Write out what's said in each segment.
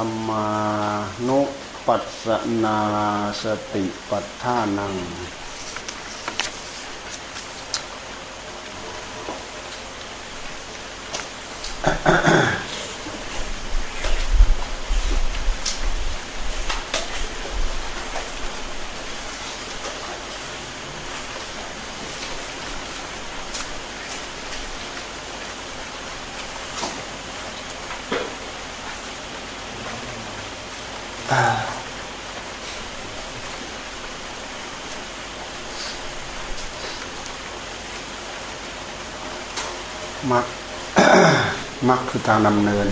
รมธรรมานุปัสสนาสติปัฏฐานัง มักมักคือทางดำเนิน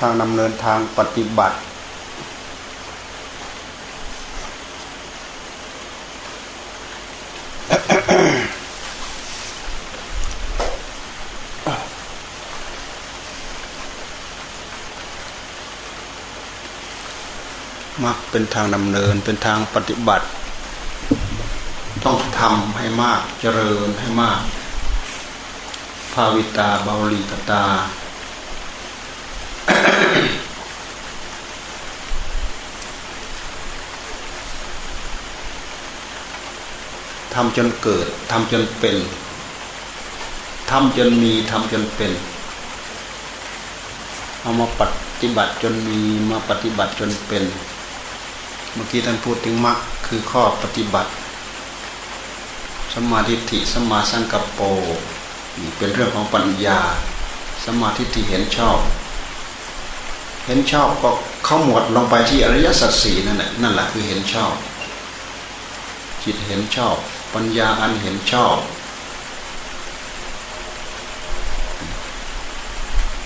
ทางดำเนินทางปฏิบัติ มักเป็นทางดำเนินเป็นทางปฏิบัติ ทำให้มากเจริญให้มาก ภาวิตาบาลีกตา ทำจนเกิด ทำจนเป็น ทำจนมี ทำจนเป็น เอามาปฏิบัติจนมีมาปฏิบัติจนเป็น เมื่อกี้ท่านพูดถึงมรรคคือข้อปฏิบัติ สมาธิิสมาสังกปรนี่เป็นเรื่องของปัญญาสมาธิิเห็นชอบ เห็นชอบก็เข้าหมวดลงไปที่อริยสัจสี่นั่นแหละนั่นแหละคือเห็นชอบ จิตเห็นชอบ ปัญญาอันเห็นชอบ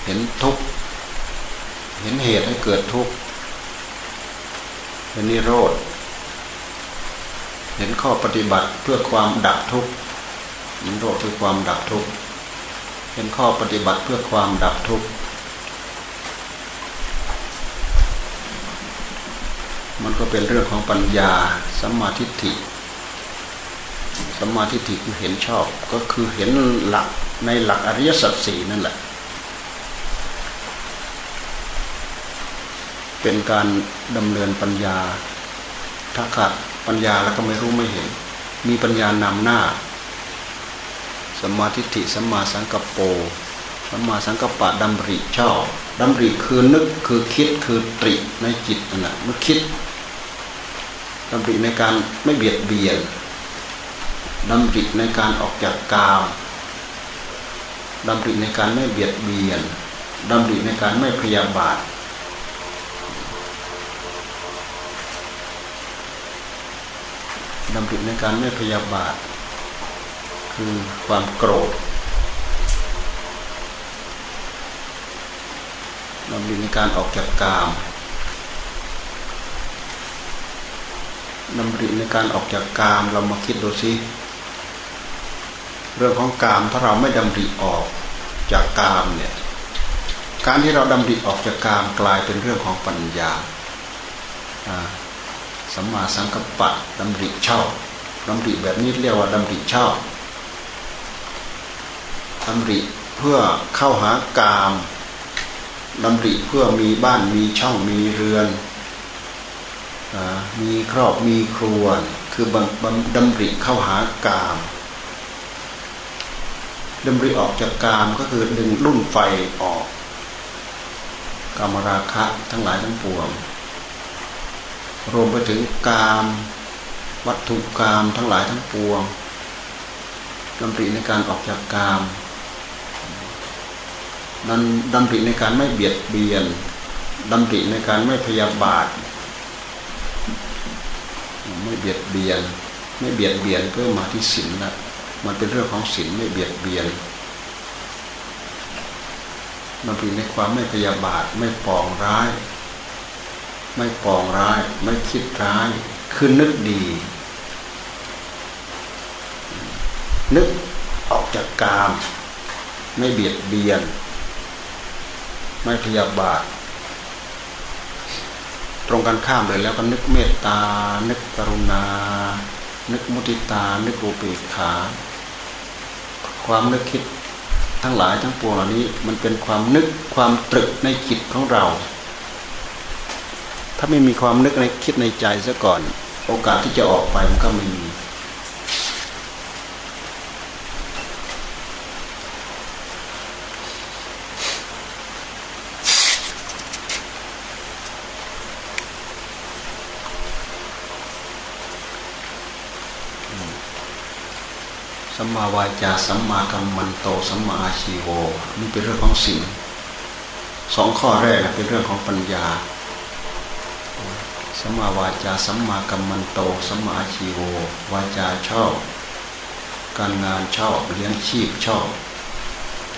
เห็นทุกข์เห็นเหตุให้เกิดทุกข์เห็นนิโรธ เห็นข้อปฏิบัติเพื่อความดับทุกข์นิโรธคือความดับทุกข์เห็นข้อปฏิบัติเพื่อความดับทุกข์มันก็เป็นเรื่องของปัญญาสัมมาทิฏฐิสัมมาทิฏฐิคือเห็นชอบ ก็คือเห็นหลักในหลักอริยสัจสี่นั่นแหละ เป็นการดำเนินปัญญา ถ้าขาดปัญญาแล้วก็ไม่รู้ไม่เห็น มีปัญญานำหน้าสัมมาทิฏฐิสัมมาสังกัปโปสัมมาสังกัปปะดำริชอบดำริคือนึกคือคิดคือตริในจิตนั่นแหละเมื่อคิดดำริในการไม่เบียดเบียนดำริในการออกจากกามดำริในการไม่เบียดเบียนดำริในการไม่พยาบาท ดำริในการไม่พยาบาท คือความโกรธดำริในการออกจากกามดำริในการออกจากกามเรามาคิดดูสิเรื่องของกามถ้าเราไม่ดำริออกจากกามเนี่ยการที่เราดำริออกจากกามกลายเป็นเรื่องของปัญญา สัมมาสังกัปปะดำริชอบดำริแบบนี้เรียกว่าดำริชอบดำริเพื่อเข้าหากามดำริเพื่อมีบ้านมีช่องมีเรือนมีครอบมีครัว คือดำริเข้าหากามดำริออกจากกามก็คือดึงรุ่นไฟออกกามราคะทั้งหลายทั้งปวง รวมไปถึงกาม วัตถุกามทั้งหลายทั้งปวงดำริในการออกจากกามนั้นดำริในการไม่เบียดเบียนดำริในการไม่พยาบาท ไม่เบียดเบียน ไม่เบียดเบียนเพื่อมาที่ศีลนะมันเป็นเรื่องของศีลไม่เบียดเบียนดำริในความไม่พยาบาทไม่ปองร้าย ไม่ปองร้าย ไม่คิดร้าย คือนึกดี นึกออกจากกาม ไม่เบียดเบียน ไม่พยาบาท ตรงกันข้ามเลยแล้วก็นึกเมตตา นึกกรุณา นึกมุติตา นึกอุเบกขา ความนึกคิดทั้งหลายทั้งปวงเหล่านี้ มันเป็นความนึกความตรึกในจิตของเรา ถ้าไม่มีความนึกในคิดในใจซะก่อน โอกาสที่จะออกไปมันก็ไม่มีสัมมาวาจาสัมมากัมมันโตสัมมาอาชีโวนี่เป็นเรื่องของสิ่งสองข้อแรกเป็นเรื่องของปัญญา สัมมาวาจาสัมมากัมมันโตสัมมาชีโววาจาชอบ การงานชอบเลี้ยงชีพชอบ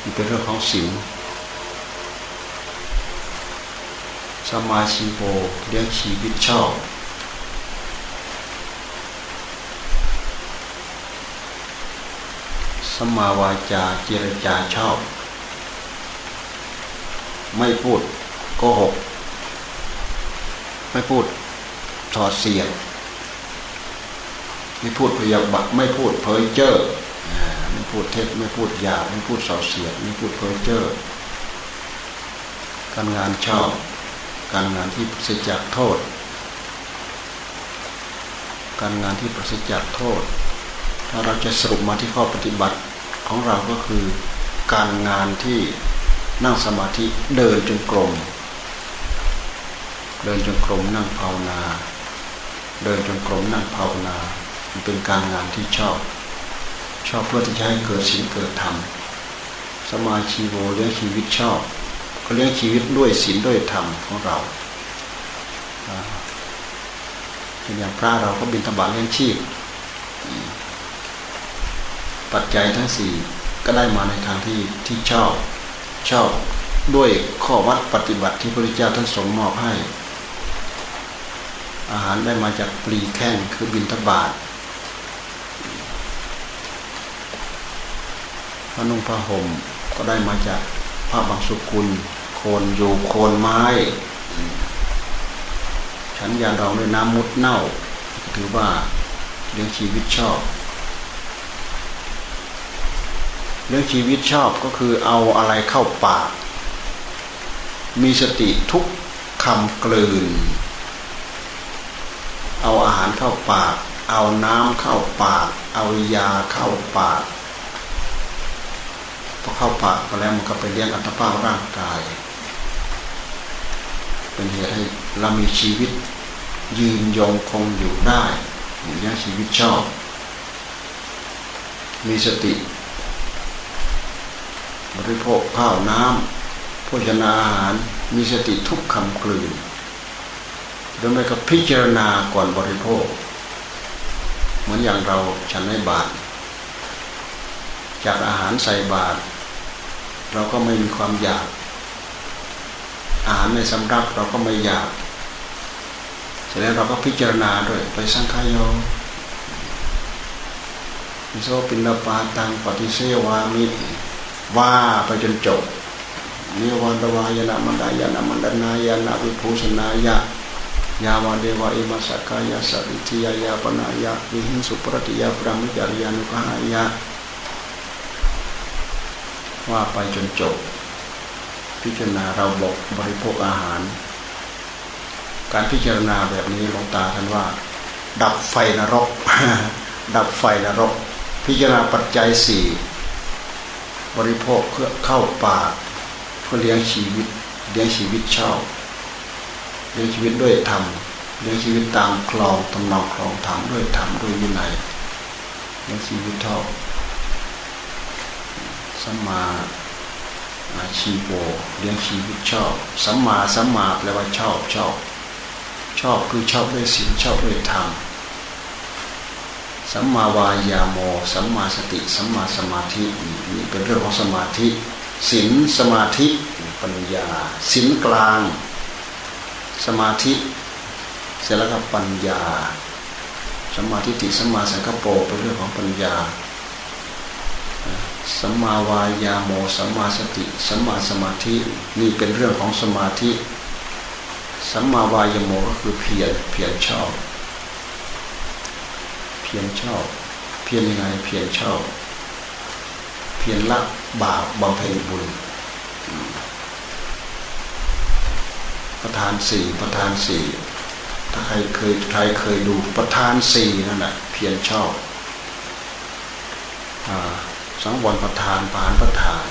นี่เป็นเรื่องของสิ่งสัมมาชีโวเลี้ยงชีวิตชอบสมาวาจาเจรจาชอบ ไม่พูดโกหก ไม่พูด ถอดเสียดไม่พูดพยาบาทไม่พูดเพ้อเจ้อไม่พูดเท็จไม่พูดหยาไม่พูดส่อเสียดไม่พูดเพ้อเจ้อการงานชอบ การงานที่ประสิทธิ์จากโทษ การงานที่ประสิทธิ์จากโทษ ถ้าเราจะสรุปมาที่ข้อปฏิบัติของเราก็คือ การงานที่นั่งสมาธิเดินจงกรมเดินจงกรมนั่งภาวนา เดินจงกรมนั่งภาวนามันเป็นการงานที่ชอบ ชอบเพื่อที่จะให้เกิดสิ่งเกิดธรรมสมาชีโวเลี้ยงชีวิตชอบ ก็เลี้ยงชีวิตด้วยศีลด้วยธรรมของเราเป็นอย่างพระเราก็บินธบาตเลี้ยงชีพ ปัจจัยทั้งสี่ก็ได้มาในทางที่ที่ชอบชอบด้วยข้อวัดปฏิบัติที่พระพุทธเจ้าท่านทรงมอบให้ อาหารได้มาจากปลีแข้งคือบินทบาทพระนุ่งพระห่มก็ได้มาจากผ้าบางสุกุล โคนอยู่โคนไม้ ฉันยาดองด้วยน้ำมุดเน่า ถือว่าเลี้ยงชีวิตชอบเรื่องชีวิตชอบก็คือเอาอะไรเข้าปาก มีสติทุกคำกลืนาอาหารเข้าปาก เอาน้ำเข้าปาก เอายาเข้าปากพอเข้าปากไปแล้วมันก็ไปเลี้ยงอัตภาพร่างกาย เป็นเหตุให้เรามีชีวิตยืนยงคงอยู่ได้อย่างนี้ชีวิตชอบ มีสติ บริโภคข้าวน้ำโภชนาอาหารมีสติทุกคำกลืน โดยไม่ก็พิจารณาก่อนบริโภค เหมือนอย่างเราฉันในบาตรจากอาหารใส่บาตรเราก็ไม่มีความอยาก อาหารในสำรับเราก็ไม่อยากเสร็จแล้วเราก็พิจารณาด้วยไปสังขายโยโซปินปาตังปฏิเสวามิว่าไปจนจบนิวันตวายนะมันดายนะมันดนายนะวิภูสนายะ ยาวาเดวะอิมาสกายาสัติทิยายาปนายะวิหิงสุปรติยาปรามิจาริยานุภายะ ว่าไปจนจบ พิจารณาเราบอกบริโภคอาหาร การพิจารณาแบบนี้หลวงตาท่านว่า ดับไฟนรก ดับไฟนรก พิจารณาปัจจัยสี่บริโภคเพื่อเข้าป่าเพื่อเลี้ยงชีวิตเลี้ยงชีวิตเช่า เลี้ยงชีวิตด้วยธรรมเลี้ยงชีวิตตามคลองตำนองคลองธรรมด้วยธรรมด้วยวินัยเลี้ยงชีวิตเท่าสัมมาอาชีโวเลี้ยงชีวิตชอบสัมมาสัมมาแปลว่าชอบชอบ ชอบคือชอบด้วยศีลชอบด้วยธรรมสัมมาวายาโมสัมมาสติสัมมาสมาธินี่เป็นเรื่องของสมาธิศีลสมาธิปัญญาศีลกลาง สมาธิ เสร็จแล้วก็ปัญญาสมาธิติสมาสังกปรเป็นเรื่องของปัญญาสัมมาวายาโมสัมมาสติสัมมาสมาธินี่เป็นเรื่องของสมาธิสัมมาวายาโมก็คือเพียรเพียรชอบ เพียรชอบ เพียรยังไงเพียรชอบ เพียรละบาปบำเพ็ญบุญ ประธานสี่ประธานสี่ถ้าใครเคยใครเคยดูประธานสี่นั่นแหละเพียรชอบสังวรประธานปานประธาน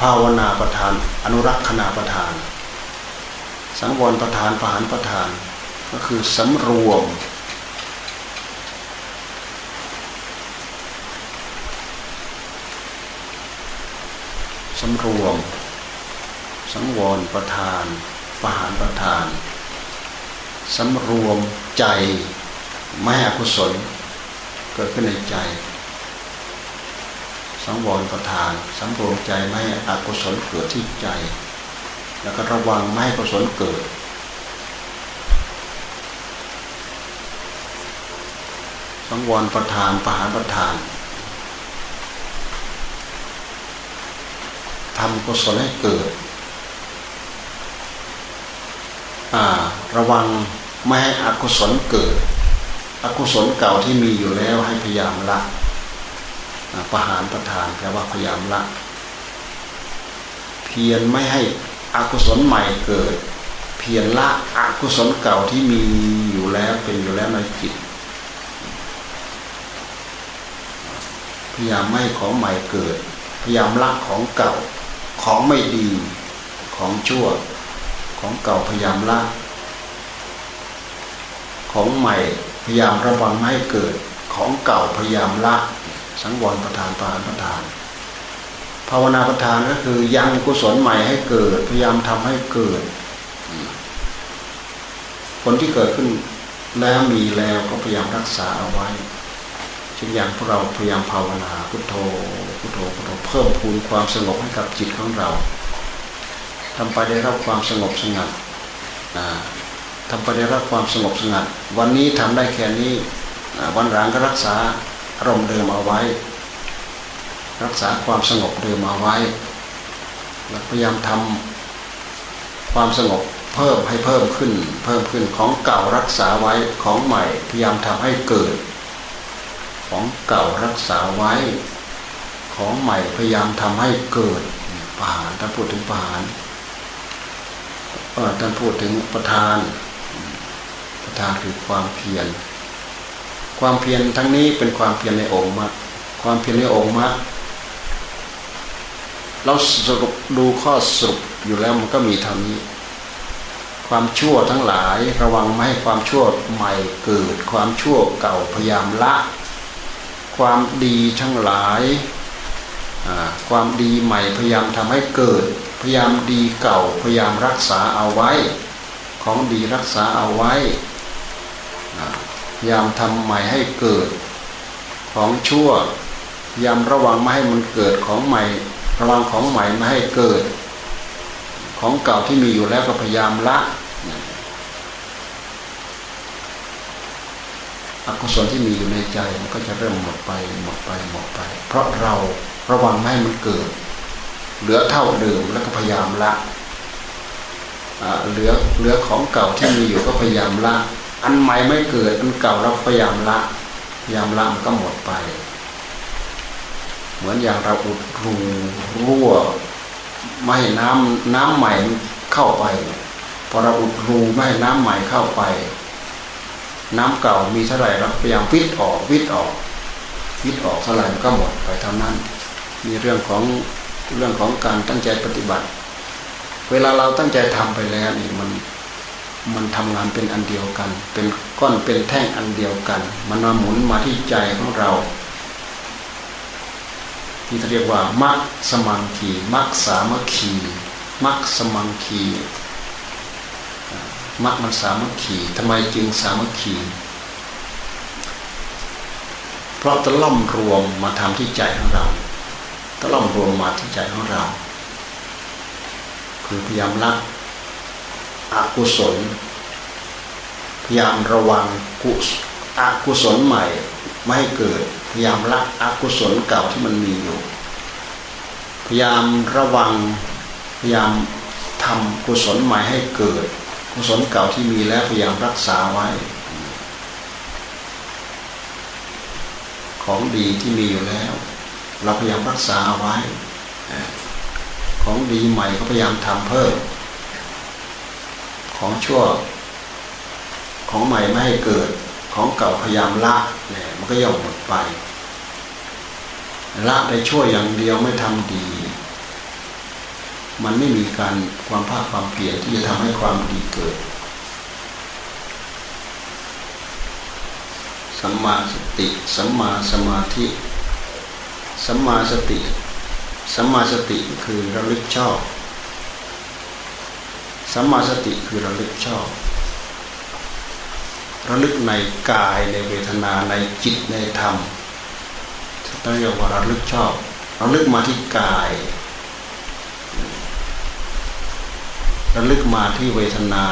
ภาวนาประธาน อนุรักษณาประธาน สังวรประธานปานประธาน ก็คือสำรวมสำรวม สังวรประธาน ปหารประธานสำรวมใจไม่ให้อกุศล เกิดขึ้นในใจ สังวรประทานสำรวมใจไม่ให้อกุศลเกิดที่ใจ แล้วก็ระวังไม่ให้กุศลเกิดสังวรประทานปหารประทานทำกุศลให้เกิด ระวังไม่ให้อกุศลเกิด อกุศลเก่าที่มีอยู่แล้วให้พยายามละประหารประทานแปลว่าพยายามละ เพียรไม่ให้อกุศลใหม่เกิด เพียรละอกุศลเก่าที่มีอยู่แล้วเป็นอยู่แล้วในจิต พยายามไม่ของใหม่เกิด พยายามละของเก่าของไม่ดีของชั่ว ของเก่าพยายามละของใหม่พยายามระวังไม่ให้เกิดของเก่าพยายามละ สังวรประทานปานประทาน ภาวนาประทานก็คือยังกุศลใหม่ให้เกิด พยายามทำให้เกิดผลที่เกิดขึ้นแล้วมีแล้วก็พยายามรักษาเอาไว้เช่นอย่างพวกเราพยายามภาวนาพุทโธพุทโธพุทโธเพิ่มพูนความสงบให้กับจิตของเรา ทำไปได้รับความสงบสงัดทำไปได้รับความสงบสงัด วันนี้ทำได้แค่นี้วันหลังก็รักษาอารมณ์เดิมเอาไว้ รักษาความสงบเดิมเอาไว้แล้วพยายามทำความสงบเพิ่มให้เพิ่มขึ้น เพิ่มขึ้นของเก่ารักษาไว้ของใหม่ พยายามทำให้เกิด ของเก่ารักษาไว้ ของใหม่พยายามทำให้เกิดปานถ้าพูดถึงปาน ท่านพูดถึงประธานประธานคือความเพียรความเพียรทั้งนี้เป็นความเพียรในองค์มรรคความเพียรในองค์มรรคเราสรุปดูข้อสรุปอยู่แล้วมันก็มีเท่านี้ ความชั่วทั้งหลายระวังไม่ให้ความชั่วใหม่เกิด ความชั่วเก่าพยายามละ ความดีทั้งหลาย ความดีใหม่พยายามทำให้เกิด พยายามดีเก่าพยายามรักษาเอาไว้ ของดีรักษาเอาไว้พยายามทำใหม่ให้เกิด ของชั่วพยามระวังไม่ให้มันเกิดของใหม่ ระวังของใหม่ไม่ให้เกิด ของเก่าที่มีอยู่แล้วก็พยายามละอกุศลที่มีอยู่ในใจมันก็จะเริ่มหมดไปหมดไปหมดไป เพราะเรา ระวังไม่ให้มันเกิด เหลือเท่าเดิมแล้วก็พยายามละเหลือเหลือของเก่าที่มีอยู่ก็พยายามละ อันใหม่ไม่เกิด อันเก่าเราพยายามละพยายามละมันก็หมดไป เหมือนอย่างเราอุดรูรั่วไม่ให้น้ำน้ำใหม่เข้าไป พอเราอุดรูไม่ให้น้ำใหม่เข้าไป น้ำเก่ามีเท่าไหร่เราพยายามวิทออกวิทออกวิทออกเท่าไหร่มันก็หมดไปเท่านั้น มีเรื่องของเรื่องของการตั้งใจปฏิบัติ เวลาเราตั้งใจทำไปแล้วนี่มันมันทำงานเป็นอันเดียวกัน เป็นก้อนเป็นแท่งอันเดียวกัน มันมาหมุนมาที่ใจของเราที่เรียกว่ามัคสมังคีมัคสามัคคีมัคสมังคีมัคมันสามัคคีทำไมจึงสามัคคีเพราะตะล่อมรวมมาทำที่ใจของเรา ตะล่อมรวมมาที่ใจของเรา คือพยายามละอกุศล พยายามระวังกุอกุศลใหม่ไม่ให้เกิด พยายามละอกุศลเก่าที่มันมีอยู่ พยายามระวัง พยายามทำกุศลใหม่ให้เกิด กุศลเก่าที่มีแล้วพยายามรักษาไว้ ของดีที่มีอยู่แล้ว เราพยายามรักษาเอาไว้ ของดีใหม่ก็พยายามทำเพิ่ม ของชั่ว ของใหม่ไม่ให้เกิด ของเก่าพยายามละเนี่ยมันก็ย่อมหมดไป ละได้ชั่วอย่างเดียวไม่ทำดี มันไม่มีการความภาคความเปลี่ยนที่จะทำให้ความดีเกิดสัมมาสติ สัมมาสมาธิ สัมมาสติ สัมมาสติคือระลึกชอบ สัมมาสติคือระลึกชอบ ระลึกในกายในเวทนาในจิตในธรรมต้องเรียกว่าระลึกชอบ ระลึกมาที่กาย ระลึกมาที่เวทนา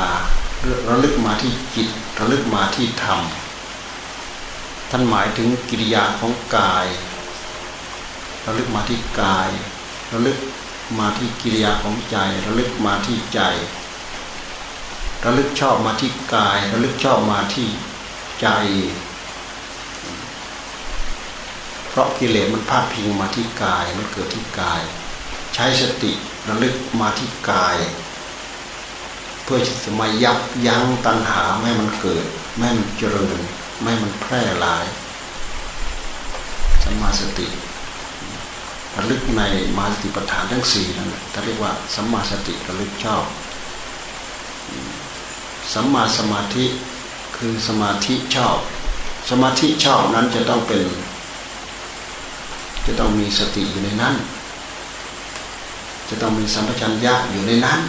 ระลึกมาที่จิต ระลึกมาที่ธรรม ท่านหมายถึงกิริยาของกาย ระลึกมาที่กายระลึกมาที่กิริยาของใจระลึกมาที่ใจระลึกชอบมาที่กายระลึกชอบมาที่ใจ เพราะกิเลสมันพาดพิงมาที่กายมันเกิดที่กาย ใช้สติระลึกมาที่กาย เพื่อจะมายับยั้งตัณหาไม่มันเกิด ไม่มันเจริญ ไม่มันแพร่หลายสัมมาสติ ระลึกในมาสติปัฏฐานทั้งสี่นั่นถ้าเรียกว่าสัมมาสติระลึกชอบ สัมมาสมาธิคือสมาธิชอบ สมาธิชอบนั้นจะต้องเป็น จะต้องมีสติอยู่ในนั้น จะต้องมีสัมปชัญญะอยู่ในนั้น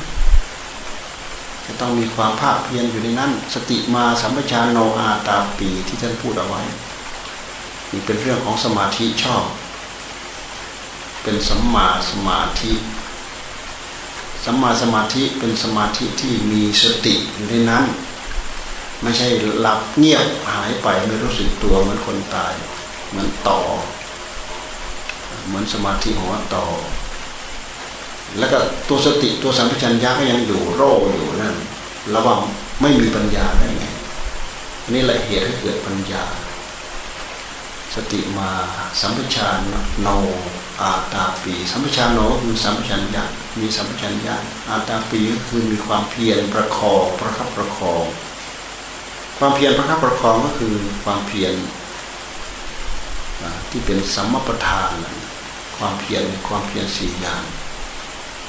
จะต้องมีความภาคเพียรอยู่ในนั้น สติมาสัมปชานโนอาตาปีที่ท่านพูดเอาไว้นี่เป็นเรื่องของสมาธิชอบ เป็นสัมมาสมาธิสัมมาสมาธิเป็นสมาธิที่มีสติอยู่ในนั้น ไม่ใช่หลับเงียบหายไปไม่รู้สึกตัวเหมือนคนตาย เหมือนต่อ เหมือนสมาธิหัวต่อ แล้วก็ตัวสติตัวสัมปชัญญะก็ยังอยู่โรอยู่นั่นระวังไม่มีปัญญาได้ไงนี่แหละเหตุให้เกิดปัญญา สติมาสัมปชัญโน อาตาปี สัมปชัญโนคือสัมปชัญญะมีสัมปชัญญะอาตาปีก็คือมีความเพียรประคองประคับประคอง ความเพียรประคับประคองก็คือความเพียรที่เป็นสัมมปทานความเพียรความเพียรสี่อย่าง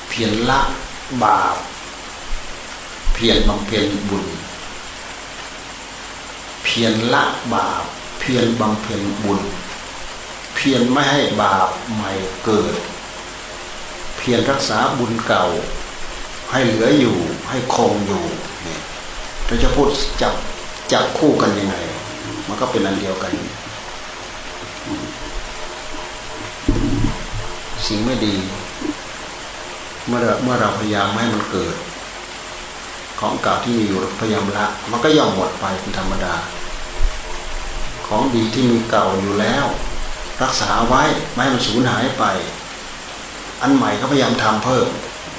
เพียรละบาปเพียรบำเพ็ญบุญ เพียรละบาปเพียรบำเพ็ญบุญ พียรไม่ให้บาปใหม่เกิด เพียรรักษาบุญเก่า ให้เหลืออยู่ให้คงอยู่เนี่ยเราจะพูดจับจับคู่กันยังไง มันก็เป็นอันเดียวกัน สิ่งไม่ดี เมื่อเมื่อเราพยายามให้มันเกิด ของเก่าที่มีอยู่พยายามละ มันก็ย่อมหมดไปเป็นธรรมดา ของดีที่มีเก่าอยู่แล้ว รักษาไว้ไม่ให้มันสูญหายไป อันใหม่ก็พยายามทำเพิ่ม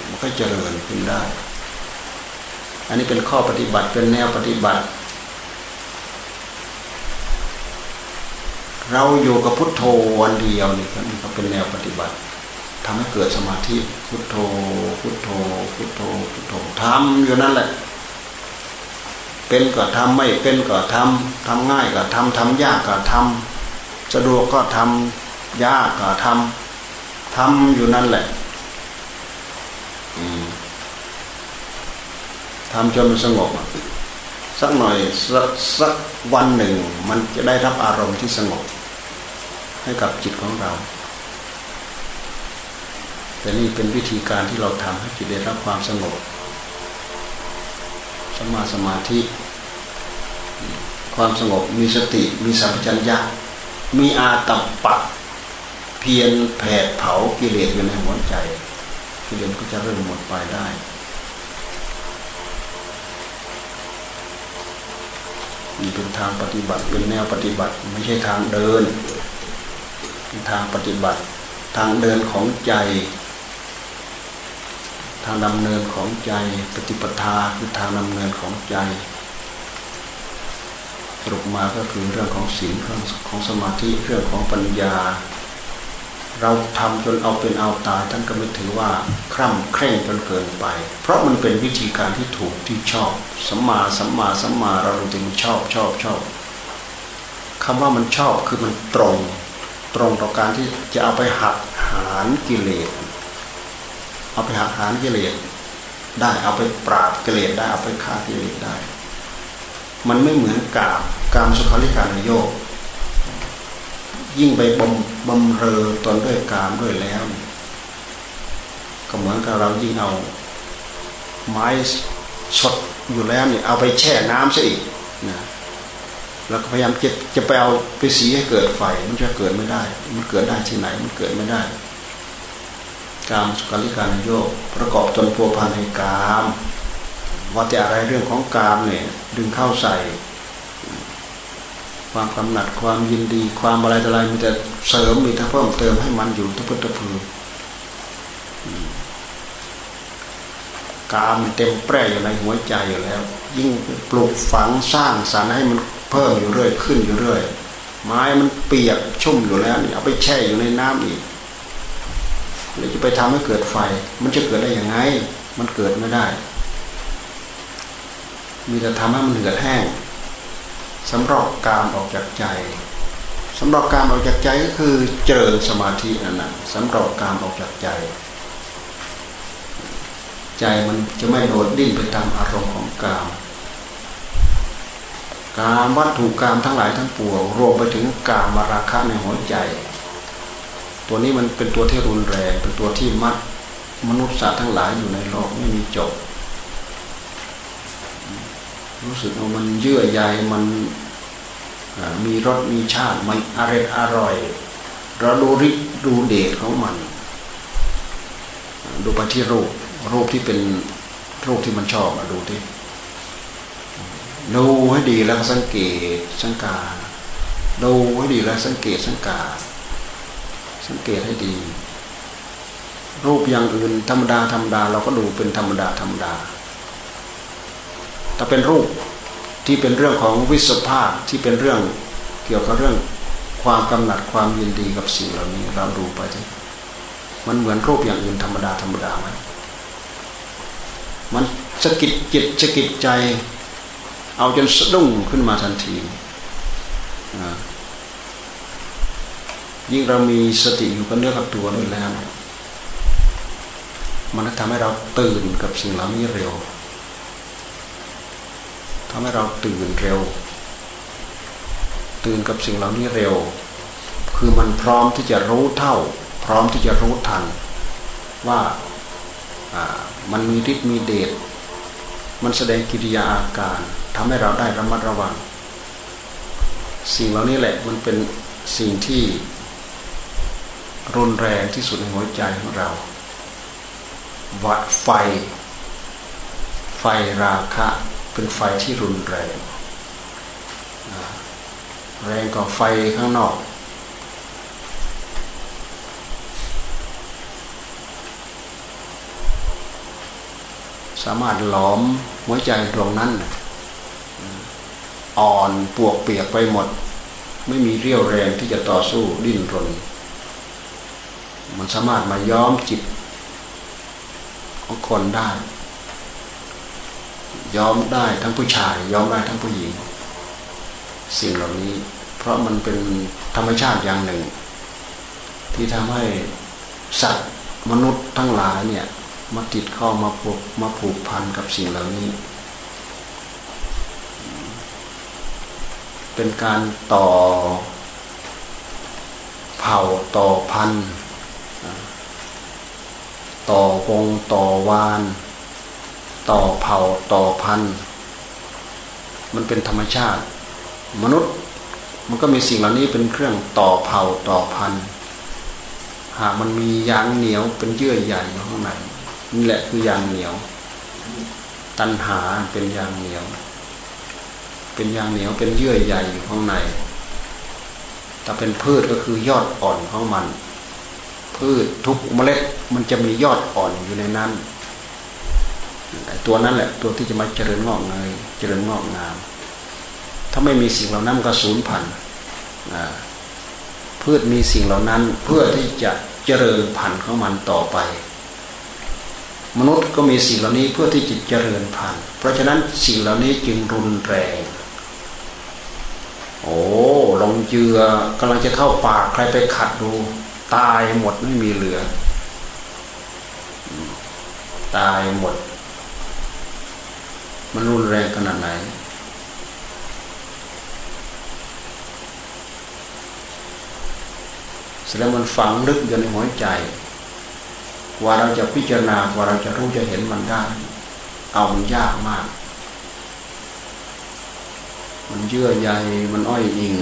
มันก็เจริญขึ้นได้ อันนี้เป็นข้อปฏิบัติเป็นแนวปฏิบัติ เราอยู่กับพุทโธวันเดียวนี่ก็เป็นแนวปฏิบัติทำให้เกิดสมาธิพุทโธ พุทโธ พุทโธพุทโธทำอยู่นั่นแหละเป็นก็ทำไม่เป็นก็ทำทำง่ายก็ทำทำยากก็ทำ สะดวกก็ทำยากก็ทำทำอยู่นั่นแหละทำจนมันสงบสักหน่อยสักสักวันหนึ่ง มันจะได้รับอารมณ์ที่สงบ ให้กับจิตของเรา แต่นี่เป็นวิธีการที่เราทำให้จิตได้รับความสงบสมาสมาธิ ความสงบมีสติมีสัมปชัญญะ มีอาตัมปะเพียรแผดเผากิเลสอยู่ในหัวใจกิเลสก็จะเริ่มหมดไปได้นี่เป็นทางปฏิบัติเป็นแนวปฏิบัติ ไม่ใช่ทางเดินเป็นทางปฏิบัติ ทางเดินของใจ ทางดำเนินของใจ ปฏิปทาคือทางดำเนินของใจ สรุปมาก็คือเรื่องของศีลเรื่องของสมาธิเรื่องของปัญญา เราทำจนเอาเป็นเอาตายท่านก็ไม่ถือว่าคร่ำเคร่งจนเกินไป เพราะมันเป็นวิธีการที่ถูกที่ชอบสัมมาสัมมาสัมมาเราถึงชอบชอบชอบคำว่ามันชอบคือมันตรง ตรงต่อการที่จะเอาไปหักหารกิเลสเอาไปหักหารกิเลสได้เอาไปปราบกิเลสได้เอาไปฆ่ากิเลสได้ มันไม่เหมือนกามกามสุขาริการโยกยิ่งไปบำบำเรอตนด้วยกามด้วยแล้ว ก็เหมือนกับเรายิ่งเอา ไม้สดอยู่แล้วเนี่ยเอาไปแช่น้ำซะอีกนะแล้วก็พยายามจะจะไปเอาไปสีให้เกิดไฟมันจะเกิดไม่ได้ มันเกิดได้ที่ไหนมันเกิดไม่ได้กามสุขาริการโยกประกอบตนพัวพันในกาม ว่าแต่อะไรเรื่องของกามเนี่ย ดึงเข้าใส่ ความกำหนัดความยินดี ความอะไรอะไรมีแต่เสริมมีแต่เพิ่มเติมให้มันอยู่ทุกพุทธภูมกามเต็มแปร่อยู่ในหัวใจอยู่แล้ว ยิ่งปลูกฝังสร้างสารให้มันเพิ่มอยู่เรื่อยขึ้นอยู่เรื่อยไม้มันเปียกชุ่มอยู่แล้วนี่เอาไปแช่อยู่ในน้ำอีกเราจะไปทำให้เกิดไฟ มันจะเกิดได้ยังไง มันเกิดไม่ได้ มีแต่ทำให้มันเหือดแห้งสำรอกกามออกจากใจสำรอกกามออกจากใจก็คือเจริญสมาธินั่นนะสำรอกกามออกจากใจ ใจมันจะไม่โดดดิ้นไปตามอารมณ์ของกามกามวัตถุกามทั้งหลายทั้งปวงรวมไปถึงกามมาราคะในหัวใจ ตัวนี้มันเป็นตัวที่รุนแรงเป็นตัวที่มัดมนุษย์สัตว์ทั้งหลายอยู่ในโลกไม่มีจบ รู้สึกว่ามันเยื่อใยมันมีรสมีชาติมันอร่อยอร่อยเราดูริดูเดชของมัน ดูไปที่รูปรูปที่เป็นรูปที่มันชอบมาดูที่ดูให้ดีแล้วสังเกตสังกาดูให้ดีแล้วสังเกตสังกาสังเกตให้ดี รูปอย่างอื่นธรรมดาธรรมดา เราก็ดูเป็นธรรมดาธรรมดา ถ้าเป็นรูปที่เป็นเรื่องของวิสภาคที่เป็นเรื่องเกี่ยวกับเรื่องความกำหนัดความยินดีกับสิ่งเหล่านี้ เราดูไปทีมันเหมือนรูปอย่างอื่นธรรมดาธรรมดาไหมมันสะกิดจิตสะกิดใจ เอาจนสะดุ้งขึ้นมาทันทียิ่งเรามีสติอยู่กับเนื้อกับตัวด้วยแล้ว มันทำให้เราตื่นกับสิ่งเหล่านี้เร็ว ทำให้เราตื่นเร็ว ตื่นกับสิ่งเหล่านี้เร็ว คือมันพร้อมที่จะรู้เท่า พร้อมที่จะรู้ทัน ว่ามันมีฤทธิ์มีเดชมันแสดงกิริยาอาการทำให้เราได้ระมัดระวัง สิ่งเหล่านี้แหละมันเป็นสิ่งที่รุนแรงที่สุดในหัวใจของเราวัดไฟ ไฟราคะ เป็นไฟที่รุนแรง แรงกว่าไฟข้างนอก สามารถหลอมหัวใจดวงนั้น อ่อนปวกเปียกไปหมด ไม่มีเรี่ยวแรงที่จะต่อสู้ดิ้นรน มันสามารถมาย้อมจิตของคนได้ ยอมได้ทั้งผู้ชายยอมได้ทั้งผู้หญิง สิ่งเหล่านี้ เพราะมันเป็นธรรมชาติอย่างหนึ่ง ที่ทำให้สัตว์มนุษย์ทั้งหลายเนี่ยมาติดเข้ามาผูกมาผูกพันกับสิ่งเหล่านี้ เป็นการต่อเผ่าต่อพัน ต่อวงต่อวาน ต่อเผ่าต่อพันธุ์มันเป็นธรรมชาติ มนุษย์มันก็มีสิ่งเหล่านี้เป็นเครื่องต่อเผ่าต่อพันธุ์หากมันมียางเหนียวเป็นเยื่อใหญ่อยู่ข้างในนี่แหละคือยางเหนียว ตันหาเป็นยางเหนียว เป็นยางเหนียวเป็นเยื่อใหญ่อยู่ข้างในถ้าเป็นพืชก็คือยอดอ่อนของมัน พืชทุกเมล็ดมันจะมียอดอ่อนอยู่ในนั้น ตัวนั้นแหละตัวที่จะมาเจริญงอกเงยเจริญงอกงาม ถ้าไม่มีสิ่งเหล่านั้นก็สูญพันธุ์พืชมีสิ่งเหล่านั้นเพื่อที่จะเจริญพันธุ์ของมันต่อไป มนุษย์ก็มีสิ่งเหล่านี้เพื่อที่จะเจริญพันธุ์ เพราะฉะนั้นสิ่งเหล่านี้จึงรุนแรง โอ้ลงเยือกำลังจะเข้าปากใครไปขัดดู ตายหมดไม่มีเหลือ ตายหมด มันรุนแรงขนาดไหนสแล้วมันฝังลึกอยู่ในหัวใจ ว่าเราจะพิจารณาว่าเราจะรู้จะเห็นมันได้ เอามันยากมาก มันเยื่อใยมันอ้อยอิง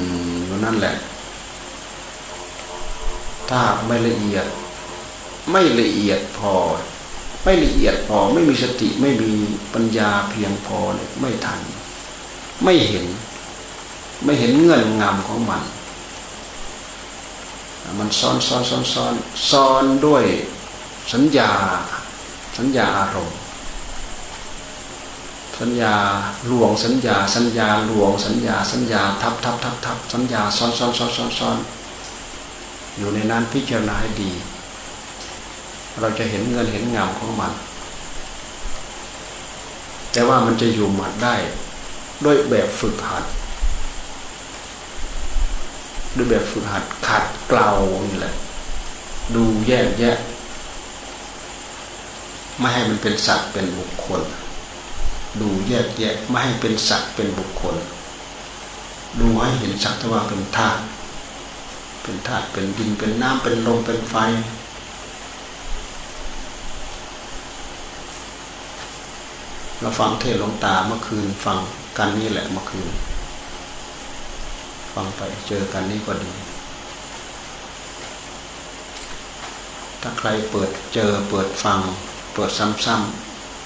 อยู่นั่นแหละ ถ้าไม่ละเอียด ไม่ละเอียดพอ ไม่ละเอียดพอไม่มีสติไม่มีปัญญาเพียงพอเนี่ยไม่ทัน ไม่เห็น ไม่เห็นเงื่อนงำของมัน มันซ้อนซ้อนซ้อนซ้อนซ้อนด้วยสัญญา สัญญาอารมณ์ สัญญาหลวงสัญญา สัญญาหลวงสัญญา สัญญาทับทับทับทับสัญญาซ้อนซ้อนซ้อนซ้อนซ้อนอยู่ในนั้นพิจารณาให้ดี เราจะเห็นเงินเห็นงามของมัน แต่ว่ามันจะอยู่หมัดได้ ด้วยแบบฝึกหัด ด้วยแบบฝึกหัดขัดเกลานี่แหละ ดูแยกแยะ ไม่ให้มันเป็นสัตว์เป็นบุคคล ดูแยกแยะไม่ให้เป็นสัตว์เป็นบุคคล ดูให้เห็นสัตว์ว่าเป็นธาตุเป็นธาตุเป็นดินเป็นน้ำเป็นลมเป็นไฟ เราฟังเทศหลวงตาเมื่อคืนฟังกันนี่แหละเมื่อคืน ฟังไปเจอกันนี้ก็ดี ถ้าใครเปิดเจอเปิดฟัง เปิดซ้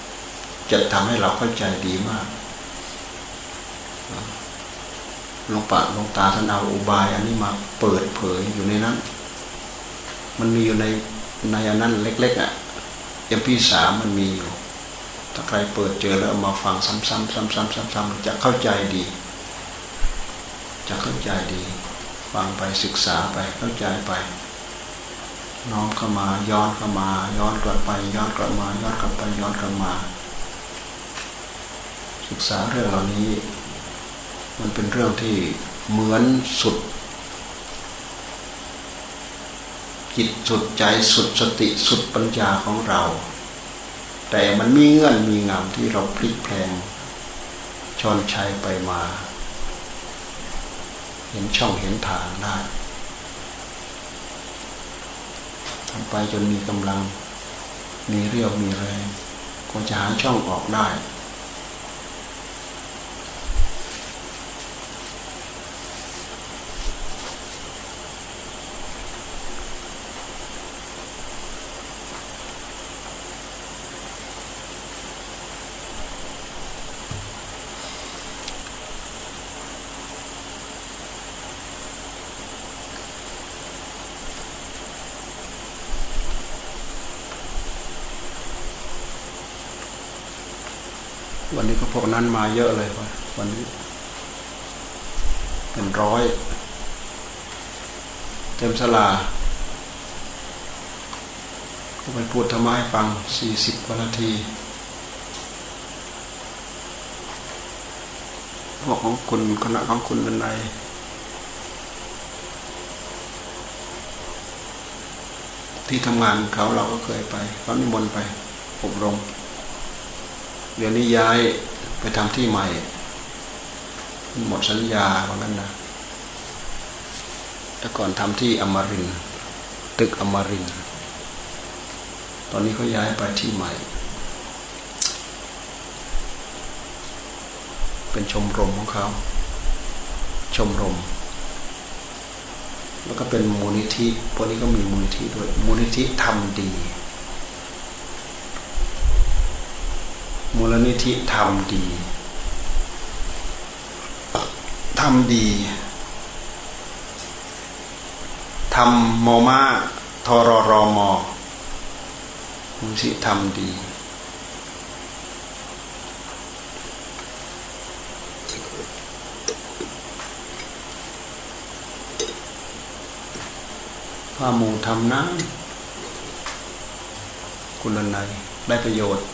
ำๆจะทำให้เราเข้าใจดีมากหลวงปาหลวงตาท่านเอาอุบาย อันนี้มาเปิดเผยอยู่ในนั้น มันมีอยู่ในในอันนั้นเล็ก ๆอะเอ็มพีสามมันมีอยู่ ถ้าใครเปิดเจอแล้วมาฟังซ้ำๆซ้ำๆซ้ำๆจะเข้าใจดี จะเข้าใจดี ฟังไปศึกษาไปเข้าใจไป น้อมเข้ามาย้อนเข้ามา ย้อนกลับไป ย้อนกลับมาย้อนกลับไปย้อนกลับมา ศึกษาเรื่องเหล่านี้ มันเป็นเรื่องที่เหมือนสุดจิตสุดใจสุดสติสุดปัญญาของเรา แต่มันมีเงื่อนมีงามที่เราพลิกแพลงชอนชัยไปมา เห็นช่องเห็นทางได้ทำไปจนมีกำลัง มีเรี่ยวมีแรงก็จะหาช่องออกได้วั นี้ก็พวกนั้นมาเยอะเลยวันนี้ เป็นร้อย เต็มสลาก็ไปพูดธรรมะให้ฟังสี่สิบกว่านาทีบอกของคุณคณะของคุณเป็นไรที่ทำงานเขาเราก็เคยไปเขานิมนต์ไปอบรม เดี๋ยวนี้ย้ายไปทำที่ใหม่ หมดสัญญาเพราะงั้นนะแต่ก่อนทำที่อมรินตึกอมรินตอนนี้เขาย้ายไปที่ใหม่ เป็นชมรมของเขา ชมรมแล้วก็เป็นมูลนิธิพวกนี้ก็มีมูลนิธิด้วย มูลนิธิทำดี มูลนิธิทำดีทำดีทำโมมาทรรมมูลนิธิทำดีพามูทำน้ำคุณนัยได้ประโยชน์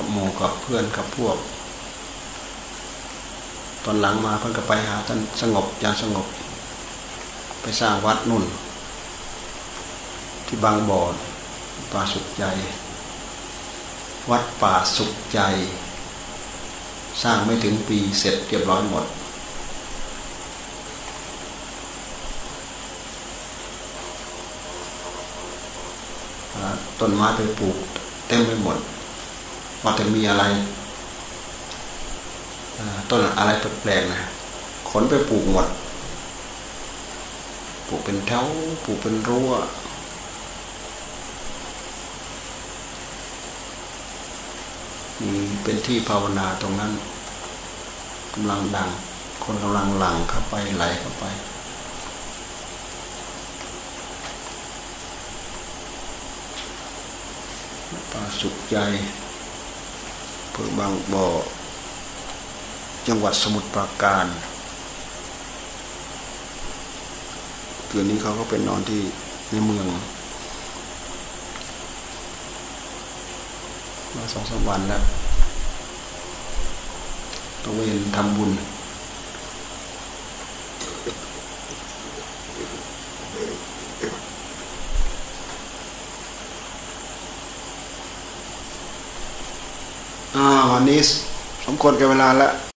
กับหมู่กับเพื่อนกับพวก ตอนหลังมาเพิ่นก็ไปหาท่านสงบอย่างสงบ ไปสร้างวัดนุ่น ที่บางบ่อป่าสุขใจ วัดป่าสุขใจ สร้างไม่ถึงปีเสร็จเรียบร้อยหมดต้นไม้ไปปลูกเต็มไปหมด ว่าจะมีอะไรต้นอะไรแปลกๆนะขนไปปลูกหมด ปลูกเป็นแถวปลูกเป็นรั้วมีเป็นที่ภาวนาตรงนั้นกำลังดัง คนกำลังหลั่งเข้าไปไหลเข้าไป ป่าสุขใจ ภอบางบ่อ จังหวัดสมุทรปราการคืนนี้เขาก็เป็นนอนที่ในเมืองมาสองสามวันแล้วตะเวนทำบุญ อ่าวันนี้สมควรกับเวลาแล้ว